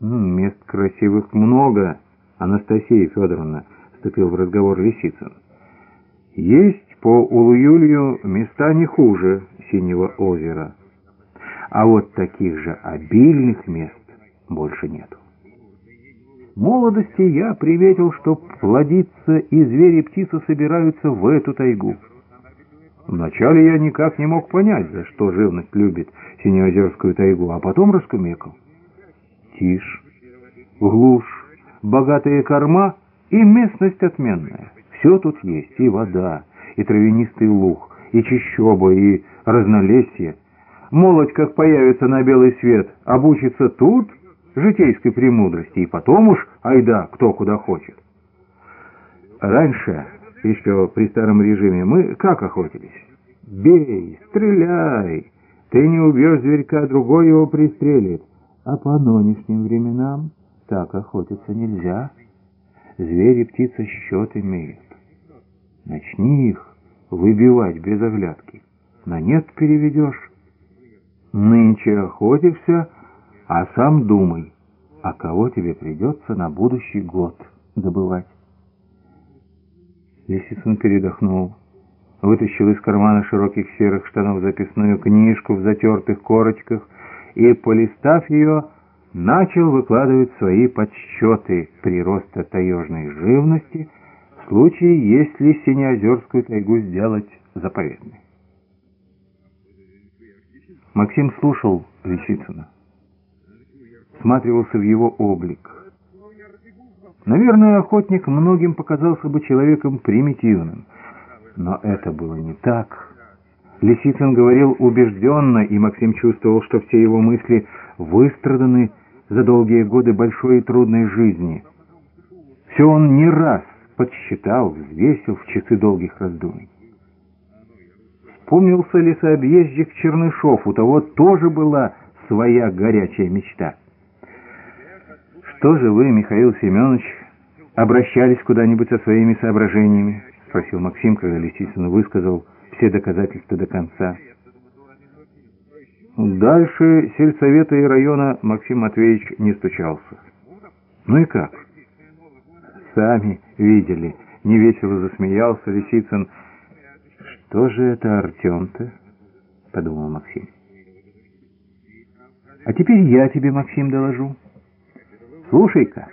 «М, «Мест красивых много, Анастасия Федоровна», — вступил в разговор Лисицын. «Есть по Улуюлью места не хуже Синего озера, а вот таких же обильных мест больше нету. Молодости я приветил, что плодиться и звери и птицы собираются в эту тайгу. Вначале я никак не мог понять, за что живность любит Синеозерскую тайгу, а потом раскумекал. Тишь, глушь, богатые корма и местность отменная. Все тут есть, и вода, и травянистый луг, и чащоба, и разнолесье. Молодь, как появится на белый свет, обучится тут житейской премудрости, и потом уж, айда, кто куда хочет. Раньше, еще при старом режиме, мы как охотились? Бей, стреляй, ты не убьешь зверька, другой его пристрелит. А по нынешним временам так охотиться нельзя. Звери птицы счет имеют. Начни их выбивать без оглядки. На нет переведешь. Нынче охотишься, а сам думай, а кого тебе придется на будущий год добывать. Лисицын передохнул, вытащил из кармана широких серых штанов записную книжку в затертых корочках и, полистав ее, начал выкладывать свои подсчеты прироста таежной живности в случае, если Синеозерскую тайгу сделать заповедной. Максим слушал Лисицына, всматривался в его облик. Наверное, охотник многим показался бы человеком примитивным, но это было не так. Лисицын говорил убежденно, и Максим чувствовал, что все его мысли выстраданы за долгие годы большой и трудной жизни. Все он не раз подсчитал, взвесил в часы долгих раздумий. Вспомнился лесообъездчик Чернышов, у того тоже была своя горячая мечта. «Что же вы, Михаил Семенович, обращались куда-нибудь со своими соображениями?» — спросил Максим, когда Лисицын высказал все доказательства до конца. Дальше сельсовета и района Максим Матвеевич не стучался. Ну и как? Сами видели. Невесело засмеялся Лисицын. Что же это Артем-то? Подумал Максим. А теперь я тебе, Максим, доложу. Слушай-ка,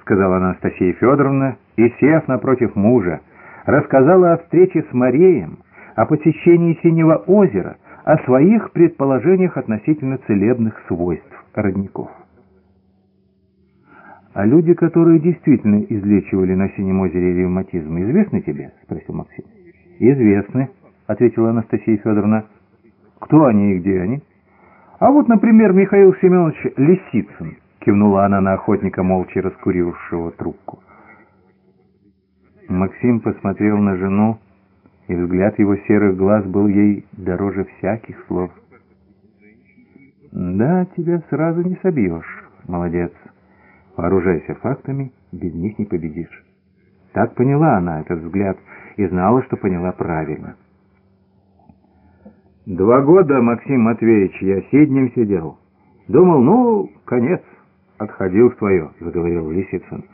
сказала Анастасия Федоровна, и, сев напротив мужа, рассказала о встрече с Мареем, о посещении Синего озера, о своих предположениях относительно целебных свойств родников. «А люди, которые действительно излечивали на Синем озере ревматизм, известны тебе?» — спросил Максим. «Известны», — ответила Анастасия Федоровна. «Кто они и где они?» «А вот, например, Михаил Семенович Лисицын», — кивнула она на охотника, молча раскурившего трубку. Максим посмотрел на жену, и взгляд его серых глаз был ей дороже всяких слов. «Да, тебя сразу не собьешь. Молодец. Вооружайся фактами, без них не победишь». Так поняла она этот взгляд и знала, что поняла правильно. «Два года, Максим Матвеевич, я сиднем сидел. Думал, ну, конец, отходил в твое», — заговорил Лисицын.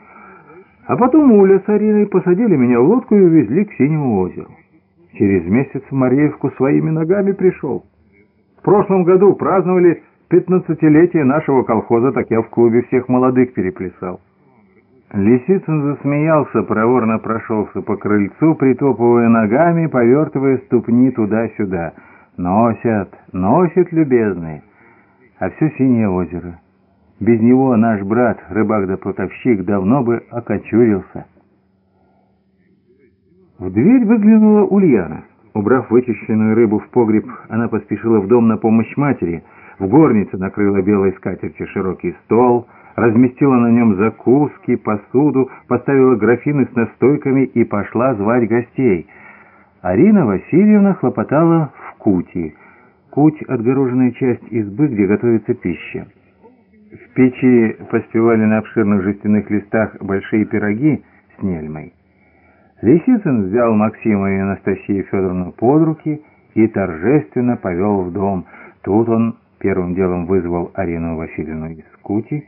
«А потом Уля с Ариной посадили меня в лодку и увезли к Синему озеру». Через месяц в Мареевку своими ногами пришел. В прошлом году праздновали пятнадцатилетие нашего колхоза, так я в клубе всех молодых переплясал. Лисицын засмеялся, проворно прошелся по крыльцу, притопывая ногами, повертывая ступни туда-сюда. Носят, носят, любезные. А все синее озеро. Без него наш брат, рыбак да плотовщик, давно бы окочурился. В дверь выглянула Ульяна. Убрав вычищенную рыбу в погреб, она поспешила в дом на помощь матери. В горнице накрыла белой скатертью широкий стол, разместила на нем закуски, посуду, поставила графины с настойками и пошла звать гостей. Арина Васильевна хлопотала в кути. Куть — отгороженная часть избы, где готовится пища. В печи поспевали на обширных жестяных листах большие пироги с нельмой. Лисицын взял Максима и Анастасию Федоровну под руки и торжественно повел в дом. Тут он Первым делом вызвал Арину Васильевну из Кути,